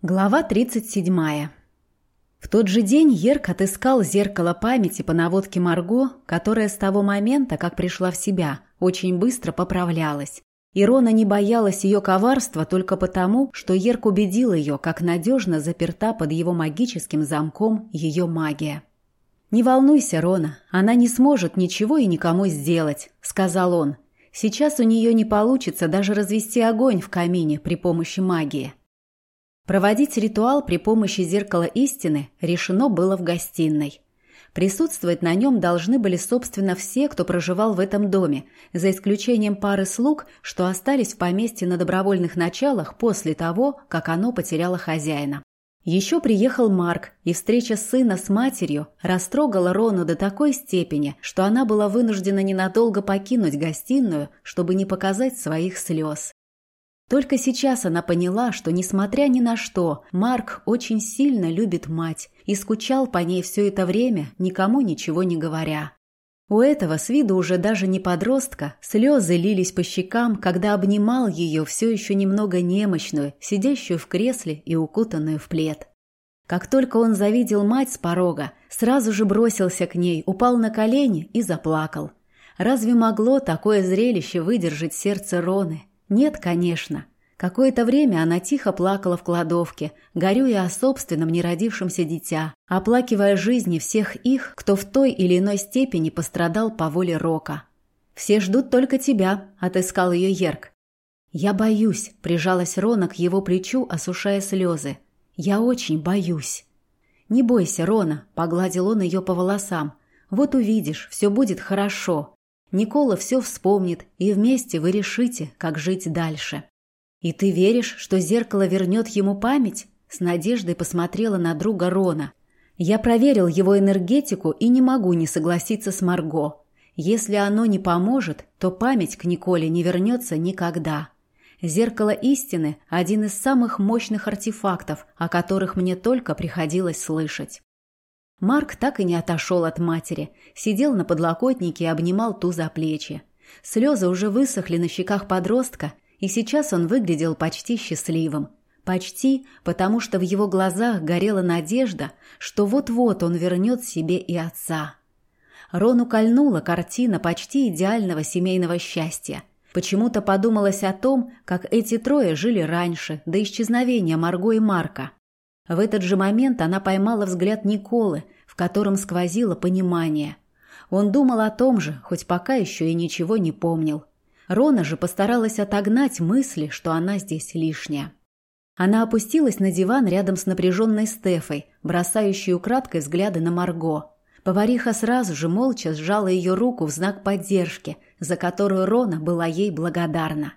Глава 37. В тот же день Ерк отыскал зеркало памяти по наводке Марго, которая с того момента, как пришла в себя, очень быстро поправлялась. Ирона не боялась ее коварства только потому, что Ерк убедил ее, как надежно заперта под его магическим замком ее магия. «Не волнуйся, Рона, она не сможет ничего и никому сделать», — сказал он. «Сейчас у нее не получится даже развести огонь в камине при помощи магии. Проводить ритуал при помощи зеркала истины решено было в гостиной. Присутствовать на нем должны были, собственно, все, кто проживал в этом доме, за исключением пары слуг, что остались в поместье на добровольных началах после того, как оно потеряло хозяина. Еще приехал Марк, и встреча сына с матерью растрогала Рону до такой степени, что она была вынуждена ненадолго покинуть гостиную, чтобы не показать своих слез. Только сейчас она поняла, что, несмотря ни на что, Марк очень сильно любит мать и скучал по ней все это время, никому ничего не говоря. У этого с виду уже даже не подростка слезы лились по щекам, когда обнимал ее все еще немного немощную, сидящую в кресле и укутанную в плед. Как только он завидел мать с порога, сразу же бросился к ней, упал на колени и заплакал. Разве могло такое зрелище выдержать сердце Роны? Нет, конечно. Какое-то время она тихо плакала в кладовке, горюя о собственном неродившемся дитя, оплакивая жизни всех их, кто в той или иной степени пострадал по воле Рока. «Все ждут только тебя», — отыскал ее Ерк. «Я боюсь», — прижалась Рона к его плечу, осушая слезы. «Я очень боюсь». «Не бойся, Рона», — погладил он ее по волосам. «Вот увидишь, все будет хорошо. Никола все вспомнит, и вместе вы решите, как жить дальше. И ты веришь, что зеркало вернет ему память? С надеждой посмотрела на друга Рона. Я проверил его энергетику и не могу не согласиться с Марго. Если оно не поможет, то память к Николе не вернется никогда. Зеркало истины – один из самых мощных артефактов, о которых мне только приходилось слышать. Марк так и не отошел от матери, сидел на подлокотнике и обнимал ту за плечи. Слезы уже высохли на щеках подростка, и сейчас он выглядел почти счастливым. Почти, потому что в его глазах горела надежда, что вот-вот он вернет себе и отца. Рону кольнула картина почти идеального семейного счастья. Почему-то подумалось о том, как эти трое жили раньше, до исчезновения Марго и Марка – в этот же момент она поймала взгляд Николы, в котором сквозило понимание. Он думал о том же, хоть пока еще и ничего не помнил. Рона же постаралась отогнать мысли, что она здесь лишняя. Она опустилась на диван рядом с напряженной Стефой, бросающей украдкой взгляды на Марго. Повариха сразу же молча сжала ее руку в знак поддержки, за которую Рона была ей благодарна.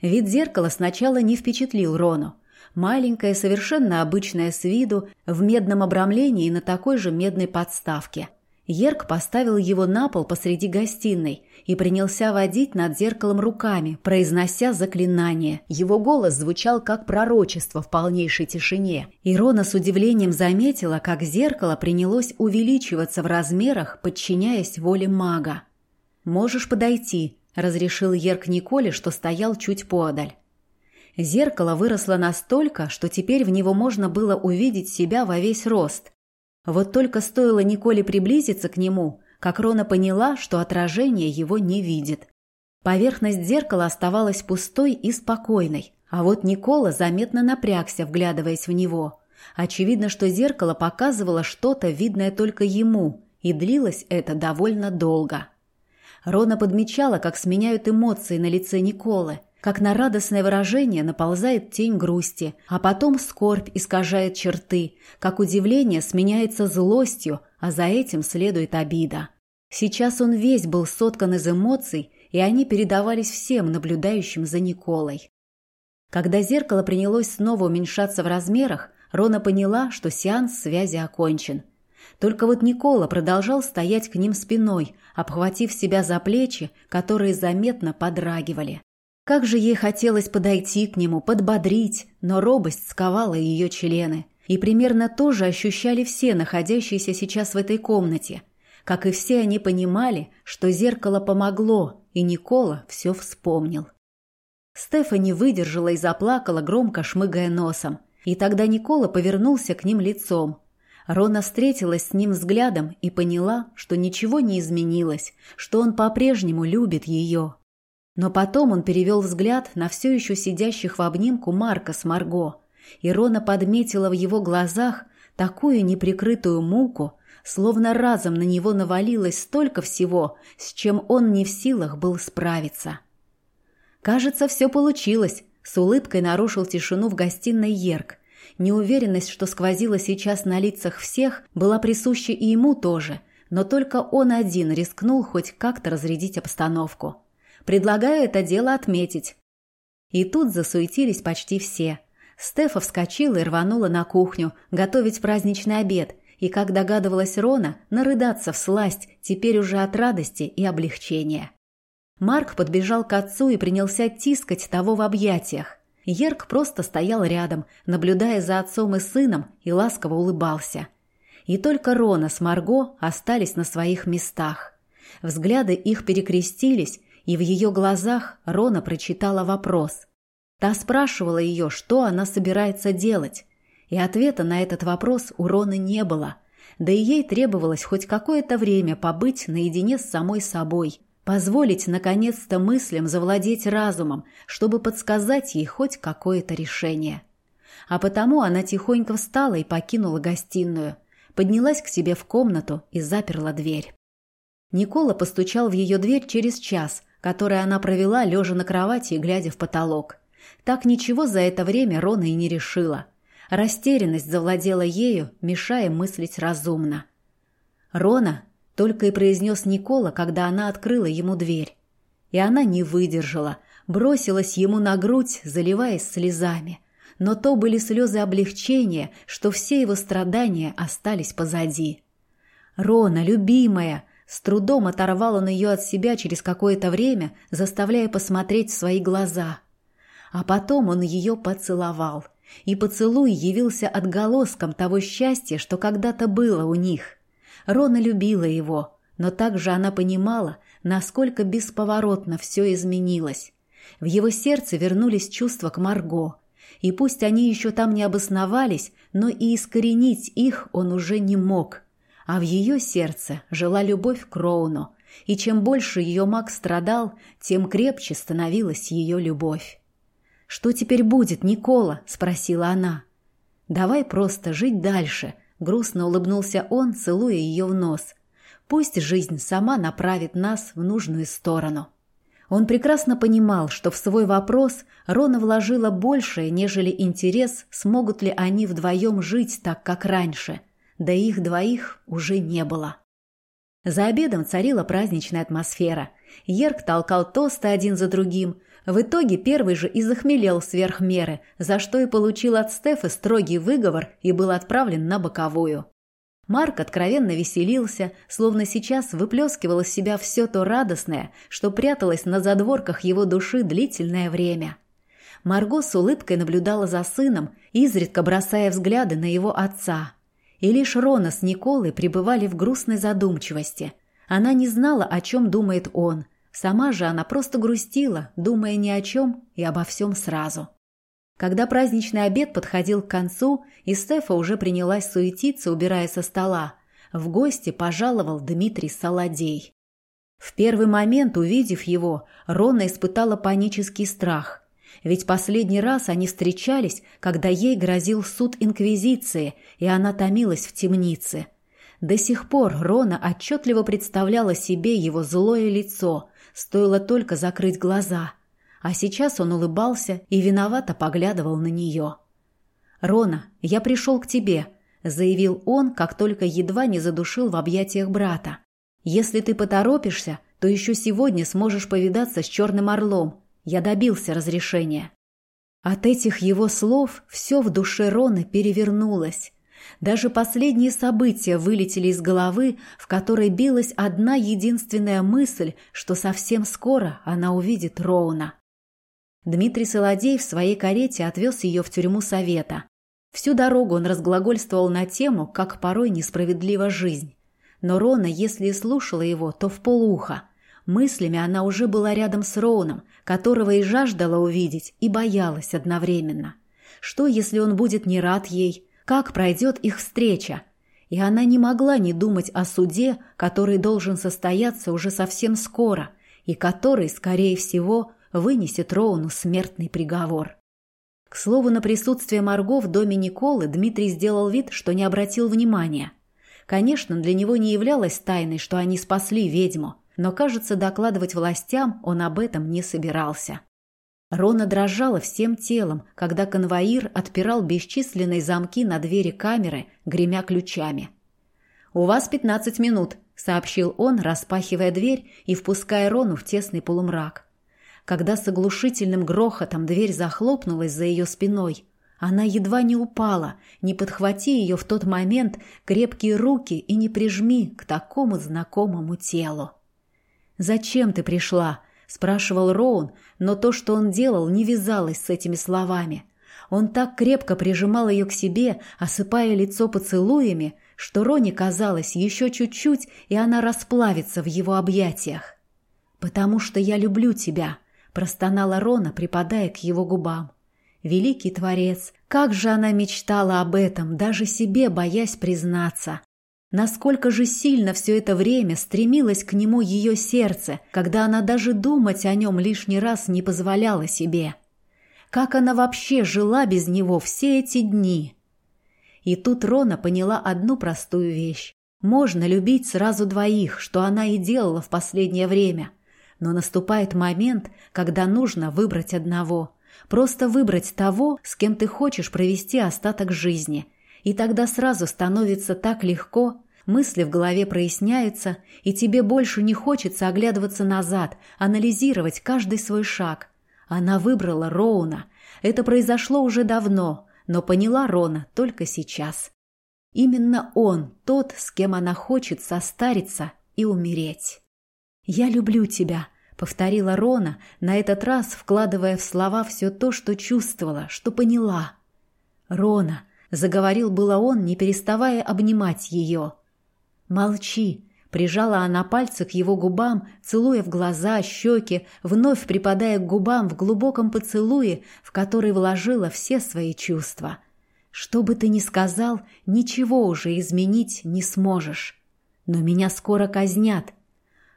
Вид зеркала сначала не впечатлил Рону, маленькая, совершенно обычная с виду, в медном обрамлении и на такой же медной подставке. Ерк поставил его на пол посреди гостиной и принялся водить над зеркалом руками, произнося заклинание. Его голос звучал как пророчество в полнейшей тишине. Ирона с удивлением заметила, как зеркало принялось увеличиваться в размерах, подчиняясь воле мага. «Можешь подойти», — разрешил Ерк Николе, что стоял чуть подаль. Зеркало выросло настолько, что теперь в него можно было увидеть себя во весь рост. Вот только стоило Николе приблизиться к нему, как Рона поняла, что отражение его не видит. Поверхность зеркала оставалась пустой и спокойной, а вот Никола заметно напрягся, вглядываясь в него. Очевидно, что зеркало показывало что-то, видное только ему, и длилось это довольно долго. Рона подмечала, как сменяют эмоции на лице Николы – как на радостное выражение наползает тень грусти, а потом скорбь искажает черты, как удивление сменяется злостью, а за этим следует обида. Сейчас он весь был соткан из эмоций, и они передавались всем, наблюдающим за Николой. Когда зеркало принялось снова уменьшаться в размерах, Рона поняла, что сеанс связи окончен. Только вот Никола продолжал стоять к ним спиной, обхватив себя за плечи, которые заметно подрагивали. Как же ей хотелось подойти к нему, подбодрить, но робость сковала ее члены. И примерно то же ощущали все находящиеся сейчас в этой комнате. Как и все они понимали, что зеркало помогло, и Никола все вспомнил. Стефани выдержала и заплакала, громко шмыгая носом. и тогда Никола повернулся к ним лицом. Рона встретилась с ним взглядом и поняла, что ничего не изменилось, что он по-прежнему любит ее. Но потом он перевел взгляд на все еще сидящих в обнимку Марка с Марго, и Рона подметила в его глазах такую неприкрытую муку, словно разом на него навалилось столько всего, с чем он не в силах был справиться. «Кажется, все получилось», — с улыбкой нарушил тишину в гостиной Ерк. Неуверенность, что сквозила сейчас на лицах всех, была присуща и ему тоже, но только он один рискнул хоть как-то разрядить обстановку. Предлагаю это дело отметить». И тут засуетились почти все. Стефа вскочила и рванула на кухню, готовить праздничный обед, и, как догадывалась Рона, нарыдаться в сласть, теперь уже от радости и облегчения. Марк подбежал к отцу и принялся тискать того в объятиях. Ерк просто стоял рядом, наблюдая за отцом и сыном, и ласково улыбался. И только Рона с Марго остались на своих местах. Взгляды их перекрестились, и в ее глазах Рона прочитала вопрос. Та спрашивала ее, что она собирается делать, и ответа на этот вопрос у Роны не было, да и ей требовалось хоть какое-то время побыть наедине с самой собой, позволить наконец-то мыслям завладеть разумом, чтобы подсказать ей хоть какое-то решение. А потому она тихонько встала и покинула гостиную, поднялась к себе в комнату и заперла дверь. Никола постучал в ее дверь через час, который она провела, лежа на кровати и глядя в потолок. Так ничего за это время Рона и не решила. Растерянность завладела ею, мешая мыслить разумно. «Рона!» — только и произнес Никола, когда она открыла ему дверь. И она не выдержала, бросилась ему на грудь, заливаясь слезами. Но то были слезы облегчения, что все его страдания остались позади. «Рона, любимая!» С трудом оторвал он ее от себя через какое-то время, заставляя посмотреть в свои глаза. А потом он ее поцеловал. И поцелуй явился отголоском того счастья, что когда-то было у них. Рона любила его, но также она понимала, насколько бесповоротно все изменилось. В его сердце вернулись чувства к Марго. И пусть они еще там не обосновались, но и искоренить их он уже не мог. А в ее сердце жила любовь к Роуну, и чем больше ее маг страдал, тем крепче становилась ее любовь. «Что теперь будет, Никола?» – спросила она. «Давай просто жить дальше», – грустно улыбнулся он, целуя ее в нос. «Пусть жизнь сама направит нас в нужную сторону». Он прекрасно понимал, что в свой вопрос Рона вложила большее, нежели интерес, смогут ли они вдвоем жить так, как раньше – да их двоих уже не было. За обедом царила праздничная атмосфера. Ерк толкал тосты один за другим. В итоге первый же и захмелел сверх меры, за что и получил от Стефа строгий выговор и был отправлен на боковую. Марк откровенно веселился, словно сейчас выплескивал из себя все то радостное, что пряталось на задворках его души длительное время. Марго с улыбкой наблюдала за сыном, изредка бросая взгляды на его отца – и лишь Рона с Николой пребывали в грустной задумчивости. Она не знала, о чем думает он. Сама же она просто грустила, думая ни о чем и обо всем сразу. Когда праздничный обед подходил к концу, и Стефа уже принялась суетиться, убирая со стола, в гости пожаловал Дмитрий Солодей. В первый момент, увидев его, Рона испытала панический страх. Ведь последний раз они встречались, когда ей грозил суд Инквизиции, и она томилась в темнице. До сих пор Рона отчетливо представляла себе его злое лицо, стоило только закрыть глаза. А сейчас он улыбался и виновато поглядывал на нее. «Рона, я пришел к тебе», — заявил он, как только едва не задушил в объятиях брата. «Если ты поторопишься, то еще сегодня сможешь повидаться с Черным Орлом. Я добился разрешения. От этих его слов все в душе Роны перевернулось. Даже последние события вылетели из головы, в которой билась одна единственная мысль, что совсем скоро она увидит Роуна. Дмитрий Солодей в своей карете отвез ее в тюрьму совета. Всю дорогу он разглагольствовал на тему, как порой несправедлива жизнь. Но Рона, если и слушала его, то в полуха – Мыслями она уже была рядом с Роуном, которого и жаждала увидеть, и боялась одновременно. Что, если он будет не рад ей? Как пройдет их встреча? И она не могла не думать о суде, который должен состояться уже совсем скоро, и который, скорее всего, вынесет Роуну смертный приговор. К слову, на присутствие Марго в доме Николы Дмитрий сделал вид, что не обратил внимания. Конечно, для него не являлось тайной, что они спасли ведьму, но, кажется, докладывать властям он об этом не собирался. Рона дрожала всем телом, когда конвоир отпирал бесчисленные замки на двери камеры, гремя ключами. «У вас пятнадцать минут», — сообщил он, распахивая дверь и впуская Рону в тесный полумрак. Когда с оглушительным грохотом дверь захлопнулась за ее спиной, она едва не упала, не подхвати ее в тот момент крепкие руки и не прижми к такому знакомому телу. «Зачем ты пришла?» – спрашивал Роун, но то, что он делал, не вязалось с этими словами. Он так крепко прижимал ее к себе, осыпая лицо поцелуями, что Роне казалось еще чуть-чуть, и она расплавится в его объятиях. «Потому что я люблю тебя», простонала Рона, припадая к его губам. Великий Творец, как же она мечтала об этом, даже себе боясь признаться. Насколько же сильно все это время стремилось к нему ее сердце, когда она даже думать о нем лишний раз не позволяла себе. Как она вообще жила без него все эти дни? И тут Рона поняла одну простую вещь. Можно любить сразу двоих, что она и делала в последнее время – но наступает момент, когда нужно выбрать одного. Просто выбрать того, с кем ты хочешь провести остаток жизни. И тогда сразу становится так легко, мысли в голове проясняются, и тебе больше не хочется оглядываться назад, анализировать каждый свой шаг. Она выбрала Роуна. Это произошло уже давно, но поняла Рона только сейчас. Именно он, тот, с кем она хочет состариться и умереть. «Я люблю тебя», — повторила Рона, на этот раз вкладывая в слова все то, что чувствовала, что поняла. «Рона», — заговорил было он, не переставая обнимать ее. «Молчи», — прижала она пальцы к его губам, целуя в глаза, щеки, вновь припадая к губам в глубоком поцелуе, в который вложила все свои чувства. «Что бы ты ни сказал, ничего уже изменить не сможешь. Но меня скоро казнят», —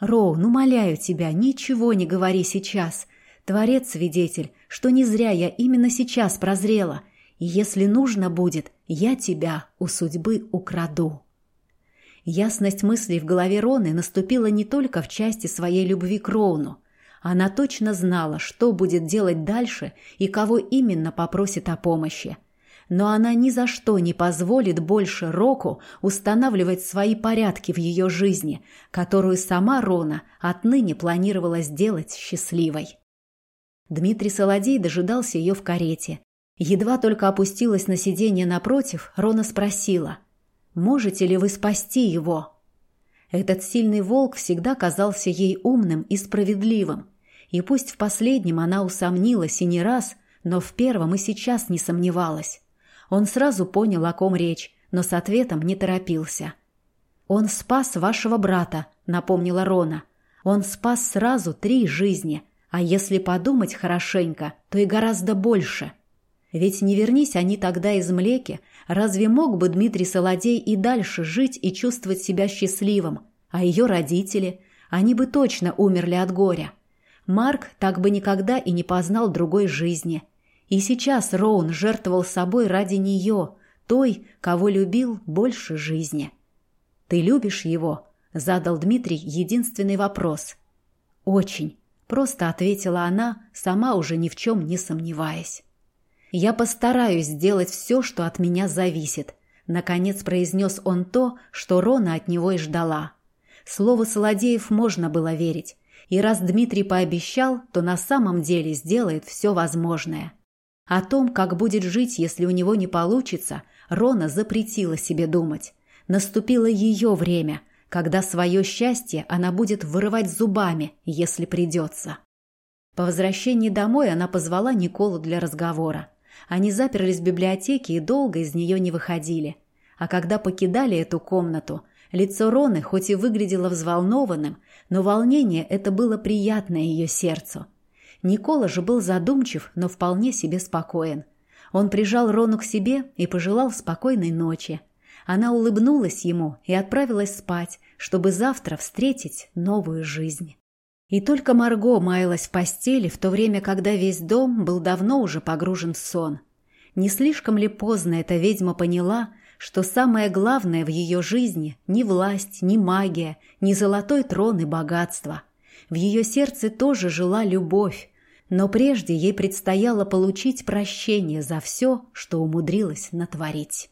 «Роун, умоляю тебя, ничего не говори сейчас. Творец-свидетель, что не зря я именно сейчас прозрела, если нужно будет, я тебя у судьбы украду». Ясность мыслей в голове Роны наступила не только в части своей любви к Роуну. Она точно знала, что будет делать дальше и кого именно попросит о помощи – но она ни за что не позволит больше Року устанавливать свои порядки в ее жизни, которую сама Рона отныне планировала сделать счастливой. Дмитрий Солодей дожидался ее в карете. Едва только опустилась на сиденье напротив, Рона спросила, «Можете ли вы спасти его?» Этот сильный волк всегда казался ей умным и справедливым. И пусть в последнем она усомнилась и не раз, но в первом и сейчас не сомневалась. Он сразу понял, о ком речь, но с ответом не торопился. «Он спас вашего брата», — напомнила Рона. «Он спас сразу три жизни, а если подумать хорошенько, то и гораздо больше». Ведь не вернись они тогда из Млеки, разве мог бы Дмитрий Солодей и дальше жить и чувствовать себя счастливым? А ее родители? Они бы точно умерли от горя. Марк так бы никогда и не познал другой жизни. И сейчас Роун жертвовал собой ради нее, той, кого любил больше жизни. «Ты любишь его?» – задал Дмитрий единственный вопрос. «Очень», – просто ответила она, сама уже ни в чем не сомневаясь. «Я постараюсь сделать все, что от меня зависит», – наконец произнес он то, что Рона от него и ждала. Слово Солодеев можно было верить, и раз Дмитрий пообещал, то на самом деле сделает все возможное – о том, как будет жить, если у него не получится, Рона запретила себе думать. Наступило ее время, когда свое счастье она будет вырывать зубами, если придется. По возвращении домой она позвала Николу для разговора. Они заперлись в библиотеке и долго из нее не выходили. А когда покидали эту комнату, лицо Роны хоть и выглядело взволнованным, но волнение это было приятно ее сердцу – Никола же был задумчив, но вполне себе спокоен. Он прижал Рону к себе и пожелал спокойной ночи. Она улыбнулась ему и отправилась спать, чтобы завтра встретить новую жизнь. И только Марго маялась в постели в то время, когда весь дом был давно уже погружен в сон. Не слишком ли поздно эта ведьма поняла, что самое главное в ее жизни не власть, не магия, не золотой трон и богатство. В ее сердце тоже жила любовь, но прежде ей предстояло получить прощение за все, что умудрилась натворить.